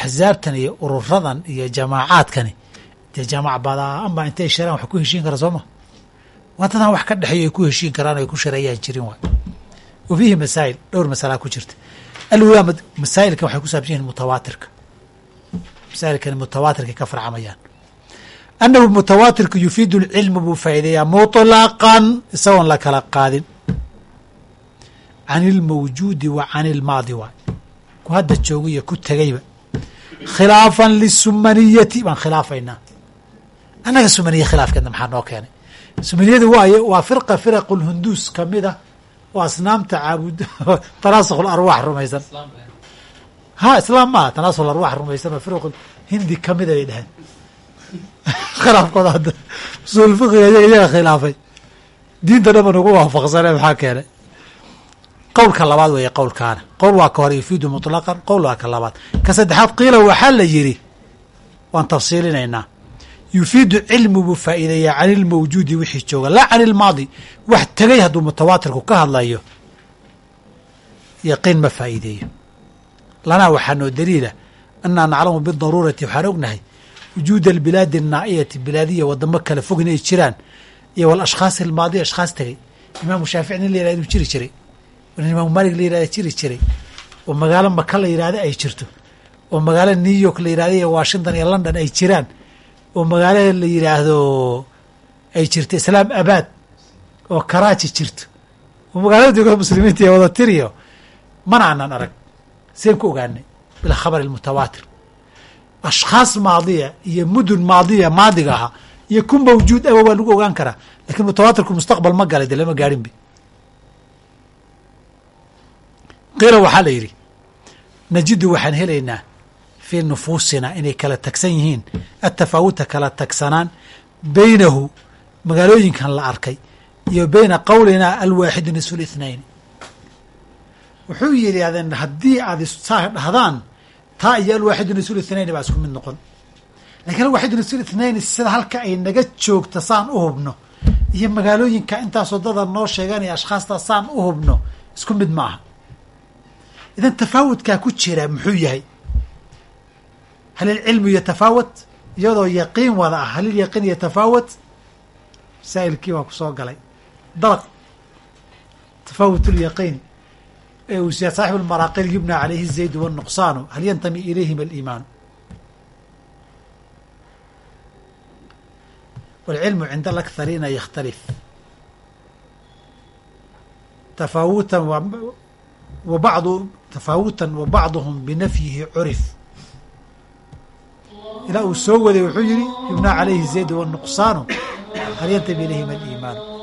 A: Axsaabtan iyo ururadan iyo jamaacaadkani dee jamac badaan baa intay sharaan wax ku heshiin kara soo ma? Waa dadaan wax ka dhexeeyo ay ku heshiin karaan ay ku shareeyaan jirin waay. Wa fiihi masaa'il dhowr masalaa ku jirta. Alulaa masaa'ilkan waxay ku saabsan yihiin mutawaatirka. Masaa'ilkani mutawaatirkay ka farcamayaan. Annahu mutawaatirku yufiidu lcilmu buu faa'iideeyaa muطlaqan isagoon la kala qaadin can ilmawjuudi wa can ilmaadi waay ku hadda joogiyo ku tegayba khilaafan lisumaniyati baan khilaafaynaa annaga sumaniye khilaafkeedna maxaa noo keenay sumaniyadu waaye waa firqa firaq lhunduus kamida oo asnaamta caabud tanaasuq larwaax rumaysan ha islaam maaha tanaasuq larwaax rumaysan oo firaq hindi kamida bay dheheen khilaafkooda usuul fiqiga iyaga khilaafay diinta dhan ba nagu waafaqsane maxaa keenay qowlka labaad weeye qowlkaana. Qowl waa ka hore yufiidu muطlaqan qowl waa ka labaad. Ka saddexaad qiila waxaa la yidhi waan tafsiilinaynaa yufiidu cilmi buu faa'iideeyaa can ilmawjuudi wixii jooga laa can ilmaadi wax tegay hadduu mutawaatirku ka hadlayo yaqiin ma faa'iideeyo. Lanaa waxaa noo daliila annaa naclamu bidaruurati waxaan ognahay wujuuda albilaadi annaa'iyati bilaadiya wadamo kala fog inay jiraan iyo walashkhaasi almaadiya ashkhaas tegay. Imaamu shaafici nin la yihahda inuu jiri jiray imaamu maalik la yihahda jiri jiray oo magaalo maka la yihahda ay jirto. Oo magaalo new york la yihahda iyo washington iyo london ay jiraan. Oo magaalo la yidhaahdo ay jirto islaam abaad oo karaaji jirto. Oo magaalada dowladda muslimiinta iyo wada tiriyo mana aanan arag. Seen ku ogaanay. Bilkhabari almutawaatir ashkhaas maadiya iyo mudun maadiya maadiga ahaa iyo ku mawjuud awa waa lagu ogaan karaa. Lakin mutawaatirku mustaqbal ma galay de lama gaadhin qiila waxaa la yidhi najidu waxaan helaynaa fii nufuusina inay kala tagsan yihiin atafaawuta kala tagsanaan beynahu magaalooyinkan la arkay iyo beyna qowlina alwaaxidu nisfu lithnayn wuxuu yidhahdeen haddii aad saa dhahdaan taa iyo alwaaxidu nisfu lithnayn baa isku mid noqon. Lakiin waxay duna sil itnayn sida halka ay naga joogta saan u hubno iyo magaalooyinka intaas waddada noo sheeganaya ashkhaastaa saan u hubno isku mid ma aha idan tafaawudkaa ku jira muxuu yahay hal ilcilmu yatafaawat iyadoo yaqiin wada ah halil yaqiin yatafaawat masaa'ilkii baa ku soo galay dalaq tafaawut lyaqiini ee uu siya saaxibu lmaraaqil yubna calayhi zayd wanuqsaanu hal yantami ilayhim aliimaanu wاlcilmu cinda alakhariina yakhtalif tafaawutan wa bacdu tafaawutan wa bacduhum binafyihi curif ilaa uu soo waday wuxuu yihi yubna calayhi zayd wanuqsaanu hal yantami ilayhim